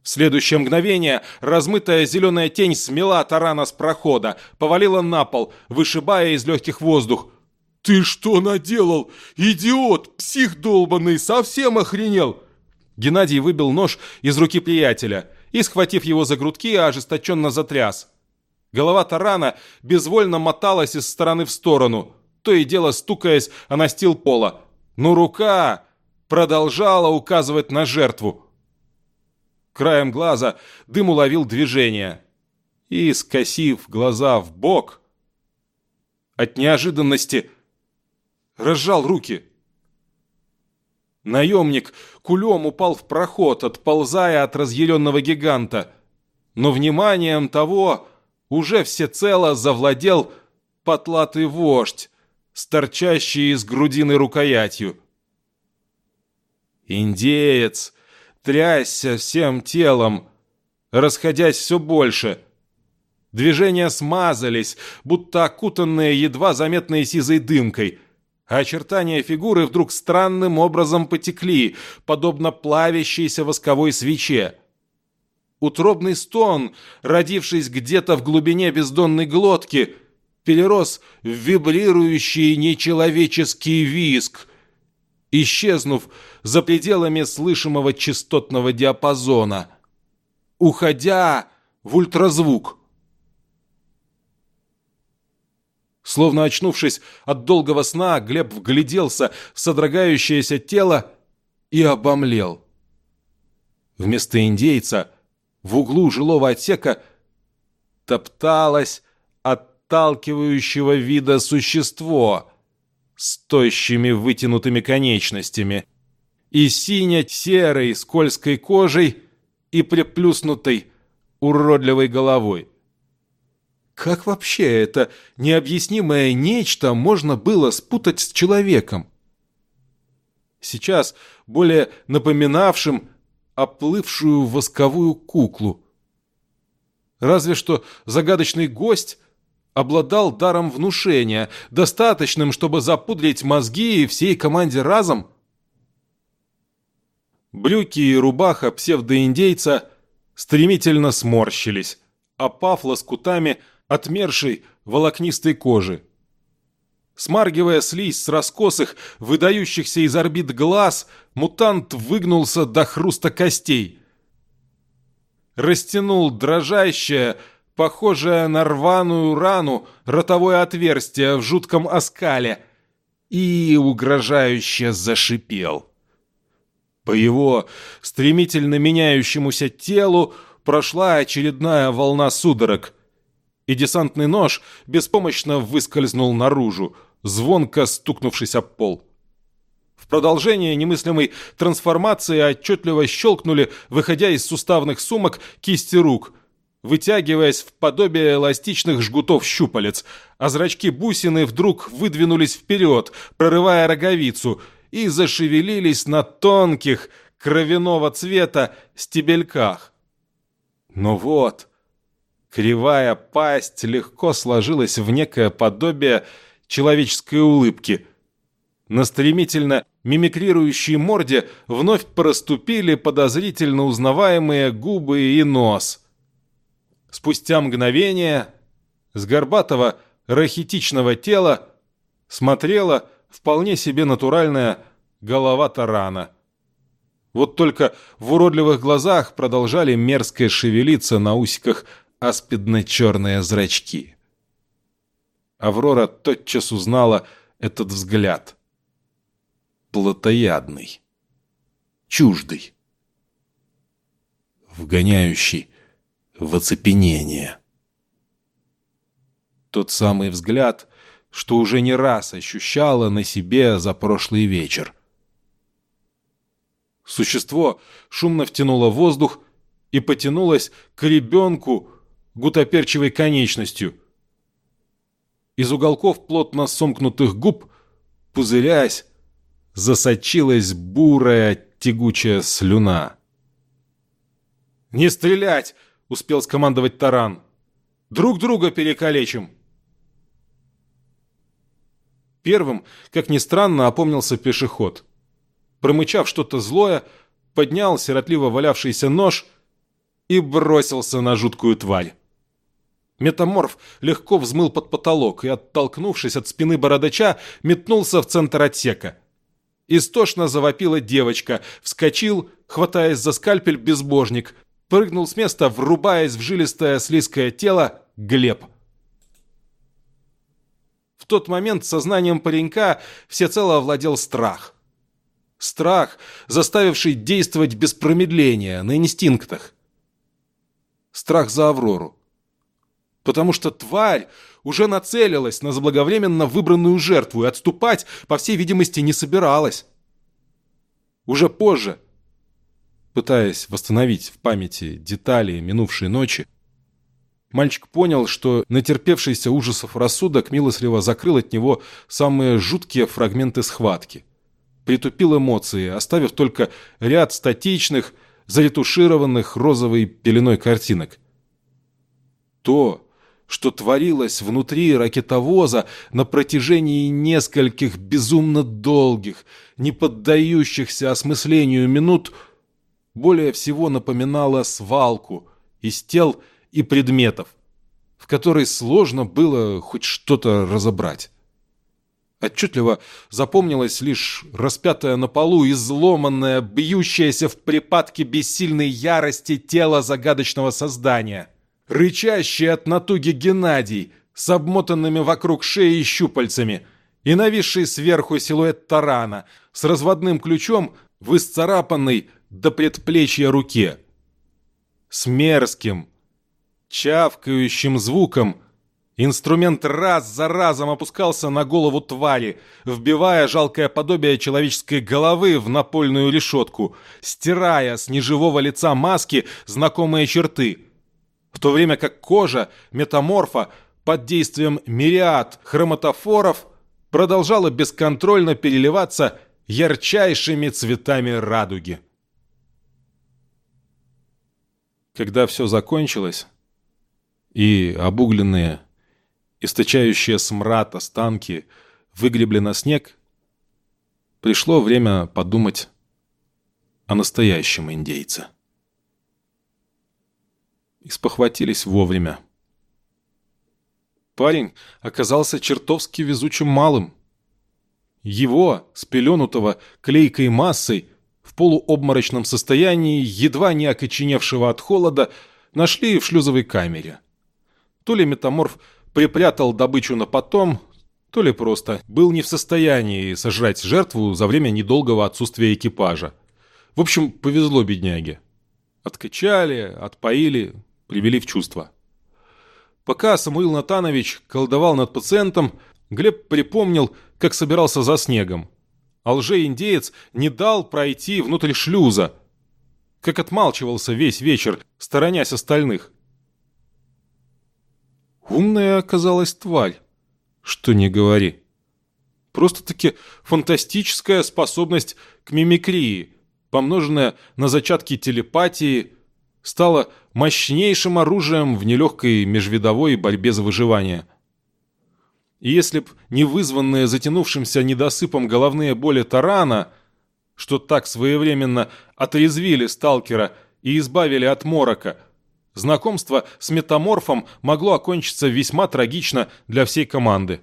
В следующее мгновение размытая зеленая тень смела тарана с прохода, повалила на пол, вышибая из легких воздух. «Ты что наделал? Идиот! Псих долбанный! Совсем охренел!» Геннадий выбил нож из руки приятеля и, схватив его за грудки, ожесточенно затряс. Голова тарана безвольно моталась из стороны в сторону – то и дело стукаясь о настил пола. Но рука продолжала указывать на жертву. Краем глаза дым уловил движение. И, скосив глаза в бок, от неожиданности разжал руки. Наемник кулем упал в проход, отползая от разъяренного гиганта. Но вниманием того уже всецело завладел потлатый вождь, с из грудины рукоятью. Индеец трясся всем телом, расходясь все больше. Движения смазались, будто окутанные едва заметной сизой дымкой, а очертания фигуры вдруг странным образом потекли, подобно плавящейся восковой свече. Утробный стон, родившись где-то в глубине бездонной глотки, перерос в вибрирующий нечеловеческий виск, исчезнув за пределами слышимого частотного диапазона, уходя в ультразвук. Словно очнувшись от долгого сна, Глеб вгляделся в содрогающееся тело и обомлел. Вместо индейца в углу жилого отсека топталось отталкивающего вида существо с тощими вытянутыми конечностями и сине-серой скользкой кожей и приплюснутой уродливой головой. Как вообще это необъяснимое нечто можно было спутать с человеком? Сейчас более напоминавшим оплывшую восковую куклу. Разве что загадочный гость обладал даром внушения, достаточным, чтобы запудрить мозги всей команде разом. Брюки и рубаха псевдоиндейца стремительно сморщились, опав лоскутами – отмершей волокнистой кожи. Смаргивая слизь с раскосых, выдающихся из орбит глаз, мутант выгнулся до хруста костей. Растянул дрожащее, похожее на рваную рану, ротовое отверстие в жутком оскале и угрожающе зашипел. По его стремительно меняющемуся телу прошла очередная волна судорог – и десантный нож беспомощно выскользнул наружу, звонко стукнувшись об пол. В продолжение немыслимой трансформации отчетливо щелкнули, выходя из суставных сумок, кисти рук, вытягиваясь в подобие эластичных жгутов щупалец, а зрачки бусины вдруг выдвинулись вперед, прорывая роговицу, и зашевелились на тонких, кровяного цвета стебельках. Но вот, Кривая пасть легко сложилась в некое подобие человеческой улыбки. На стремительно мимикрирующей морде вновь проступили подозрительно узнаваемые губы и нос. Спустя мгновение с горбатого рахитичного тела смотрела вполне себе натуральная голова тарана. Вот только в уродливых глазах продолжали мерзко шевелиться на усиках аспидно-черные зрачки. Аврора тотчас узнала этот взгляд. Плотоядный, чуждый, вгоняющий в оцепенение. Тот самый взгляд, что уже не раз ощущала на себе за прошлый вечер. Существо шумно втянуло воздух и потянулось к ребенку, гутоперчивой конечностью. Из уголков плотно сомкнутых губ, пузырясь, засочилась бурая тягучая слюна. «Не стрелять!» — успел скомандовать Таран. «Друг друга перекалечим!» Первым, как ни странно, опомнился пешеход. Промычав что-то злое, поднял сиротливо валявшийся нож и бросился на жуткую тварь. Метаморф легко взмыл под потолок и, оттолкнувшись от спины бородача, метнулся в центр отсека. Истошно завопила девочка, вскочил, хватаясь за скальпель безбожник, прыгнул с места, врубаясь в жилистое слизкое тело Глеб. В тот момент сознанием паренька всецело овладел страх. Страх, заставивший действовать без промедления, на инстинктах. Страх за Аврору потому что тварь уже нацелилась на заблаговременно выбранную жертву и отступать, по всей видимости, не собиралась. Уже позже, пытаясь восстановить в памяти детали минувшей ночи, мальчик понял, что натерпевшийся ужасов рассудок милостливо закрыл от него самые жуткие фрагменты схватки. Притупил эмоции, оставив только ряд статичных, заретушированных розовой пеленой картинок. То, что творилось внутри ракетовоза на протяжении нескольких безумно долгих, не поддающихся осмыслению минут, более всего напоминало свалку из тел и предметов, в которой сложно было хоть что-то разобрать. Отчетливо запомнилось лишь распятое на полу, изломанное, бьющееся в припадке бессильной ярости тело загадочного создания — рычащий от натуги Геннадий с обмотанными вокруг шеи щупальцами и нависший сверху силуэт тарана с разводным ключом в исцарапанной до предплечья руке. С мерзким, чавкающим звуком инструмент раз за разом опускался на голову твари, вбивая жалкое подобие человеческой головы в напольную решетку, стирая с неживого лица маски знакомые черты – в то время как кожа метаморфа под действием мириад хроматофоров продолжала бесконтрольно переливаться ярчайшими цветами радуги. Когда все закончилось, и обугленные, источающие смрад останки выгребли на снег, пришло время подумать о настоящем индейце и спохватились вовремя. Парень оказался чертовски везучим малым. Его, спеленутого клейкой массой, в полуобморочном состоянии, едва не окоченевшего от холода, нашли в шлюзовой камере. То ли метаморф припрятал добычу на потом, то ли просто был не в состоянии сожрать жертву за время недолгого отсутствия экипажа. В общем, повезло бедняге. Откачали, отпоили, привели в чувство. Пока Самуил Натанович колдовал над пациентом, Глеб припомнил, как собирался за снегом. А лже-индеец не дал пройти внутрь шлюза, как отмалчивался весь вечер, сторонясь остальных. Умная оказалась тварь, что не говори. Просто-таки фантастическая способность к мимикрии, помноженная на зачатки телепатии, стала мощнейшим оружием в нелегкой межвидовой борьбе за выживание. И если б не вызванные затянувшимся недосыпом головные боли тарана, что так своевременно отрезвили сталкера и избавили от морока, знакомство с метаморфом могло окончиться весьма трагично для всей команды.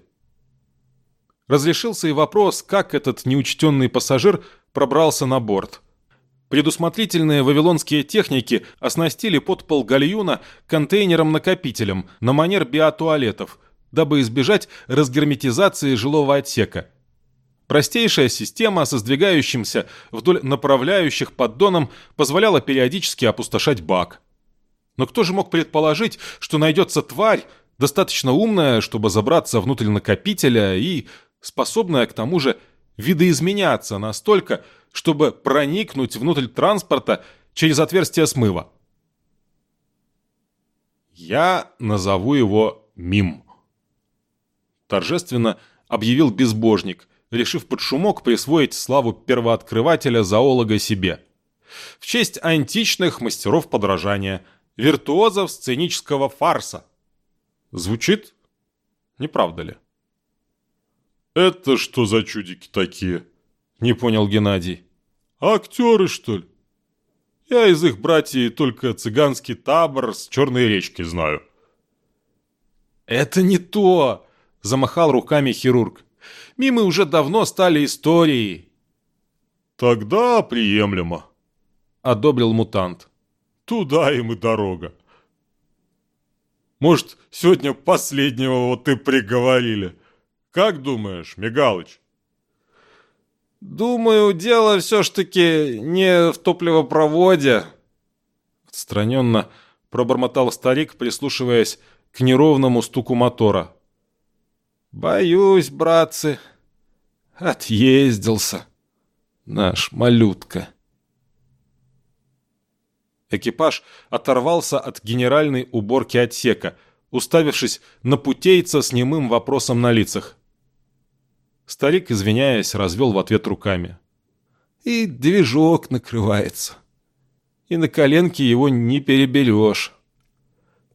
Разрешился и вопрос, как этот неучтенный пассажир пробрался на борт. Предусмотрительные вавилонские техники оснастили подпол гальюна контейнером-накопителем на манер биотуалетов, дабы избежать разгерметизации жилого отсека. Простейшая система со сдвигающимся вдоль направляющих поддоном позволяла периодически опустошать бак. Но кто же мог предположить, что найдется тварь, достаточно умная, чтобы забраться внутрь накопителя и способная к тому же видоизменяться настолько, чтобы проникнуть внутрь транспорта через отверстие смыва. Я назову его Мим. Торжественно объявил безбожник, решив под шумок присвоить славу первооткрывателя зоолога себе. В честь античных мастеров подражания, виртуозов сценического фарса. Звучит? Не правда ли? «Это что за чудики такие?» Не понял Геннадий. Актеры, что ли? Я из их братьев только цыганский табор с Черной речки знаю. Это не то, замахал руками хирург. Мимы уже давно стали историей. Тогда приемлемо, одобрил мутант. Туда им и дорога. Может, сегодня последнего вот и приговорили. Как думаешь, Мигалыч? «Думаю, дело все ж таки не в топливопроводе», — отстраненно пробормотал старик, прислушиваясь к неровному стуку мотора. «Боюсь, братцы, отъездился. Наш малютка. Экипаж оторвался от генеральной уборки отсека, уставившись на путейца с немым вопросом на лицах. Старик, извиняясь, развел в ответ руками. И движок накрывается. И на коленке его не переберешь.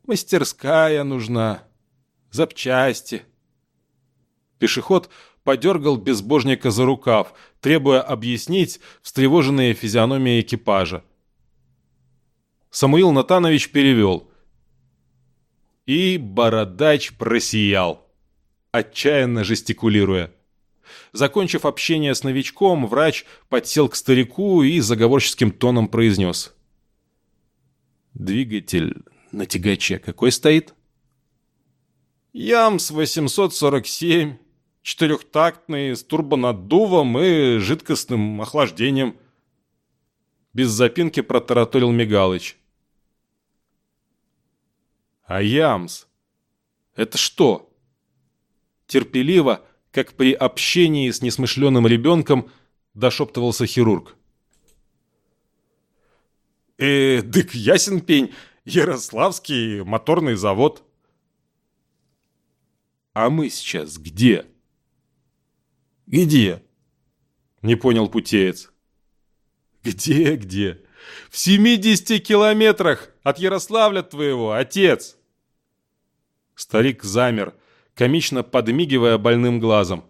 Мастерская нужна. Запчасти. Пешеход подергал безбожника за рукав, требуя объяснить встревоженные физиономии экипажа. Самуил Натанович перевел. И бородач просиял, отчаянно жестикулируя. Закончив общение с новичком, врач подсел к старику и заговорческим тоном произнес. «Двигатель на тягаче какой стоит?» «Ямс-847, четырехтактный, с турбонаддувом и жидкостным охлаждением». Без запинки протараторил Мигалыч. А Ямс? Это что? Терпеливо, как при общении с несмышленым ребенком, дошептывался хирург. «Э, дык, ясен пень, Ярославский моторный завод». «А мы сейчас где?» «Где?» — не понял путеец. «Где-где? В семидесяти километрах от Ярославля твоего, отец!» Старик замер, комично подмигивая больным глазом,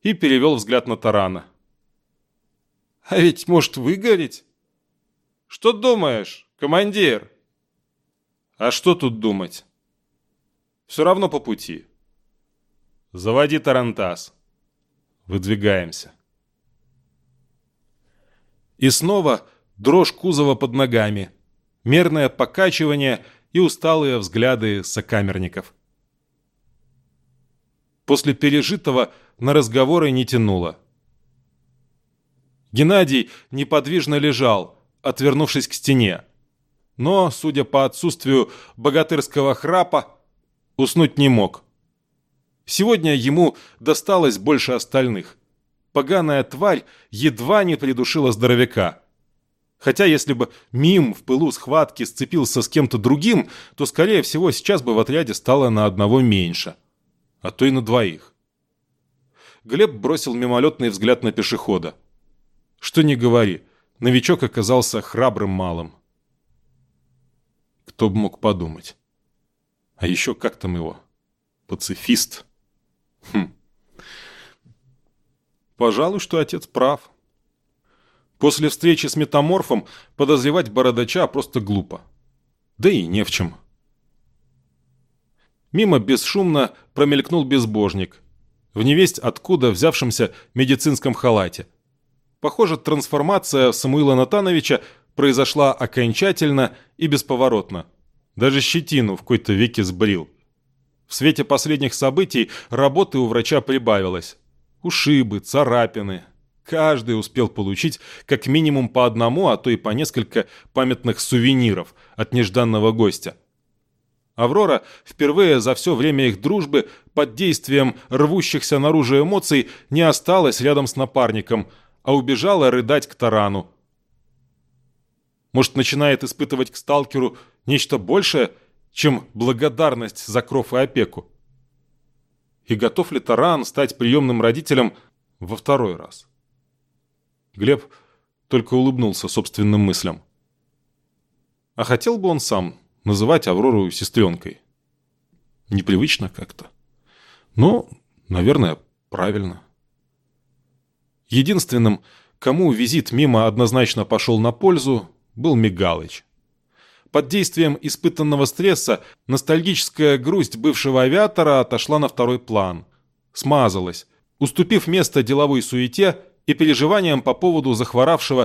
и перевел взгляд на Тарана. «А ведь может выгореть?» «Что думаешь, командир?» «А что тут думать?» «Все равно по пути». «Заводи Тарантас. Выдвигаемся». И снова дрожь кузова под ногами, мерное покачивание — и усталые взгляды сокамерников. После пережитого на разговоры не тянуло. Геннадий неподвижно лежал, отвернувшись к стене. Но, судя по отсутствию богатырского храпа, уснуть не мог. Сегодня ему досталось больше остальных. Поганая тварь едва не придушила здоровяка. Хотя если бы Мим в пылу схватки сцепился с кем-то другим, то, скорее всего, сейчас бы в отряде стало на одного меньше. А то и на двоих. Глеб бросил мимолетный взгляд на пешехода. Что ни говори, новичок оказался храбрым малым. Кто бы мог подумать. А еще как там его? Пацифист. Хм. Пожалуй, что отец прав. После встречи с метаморфом подозревать бородача просто глупо. Да и не в чем. Мимо бесшумно промелькнул безбожник. В невесть откуда взявшемся медицинском халате. Похоже, трансформация Самуила Натановича произошла окончательно и бесповоротно. Даже щетину в какой-то веке сбрил. В свете последних событий работы у врача прибавилось. Ушибы, царапины, Каждый успел получить как минимум по одному, а то и по несколько памятных сувениров от нежданного гостя. Аврора впервые за все время их дружбы под действием рвущихся наружу эмоций не осталась рядом с напарником, а убежала рыдать к Тарану. Может, начинает испытывать к сталкеру нечто большее, чем благодарность за кров и опеку? И готов ли Таран стать приемным родителем во второй раз? Глеб только улыбнулся собственным мыслям. А хотел бы он сам называть Аврору сестренкой. Непривычно как-то. Но, наверное, правильно. Единственным, кому визит мимо однозначно пошел на пользу, был Мигалыч. Под действием испытанного стресса ностальгическая грусть бывшего авиатора отошла на второй план. Смазалась, уступив место деловой суете и переживаниям по поводу захворавшего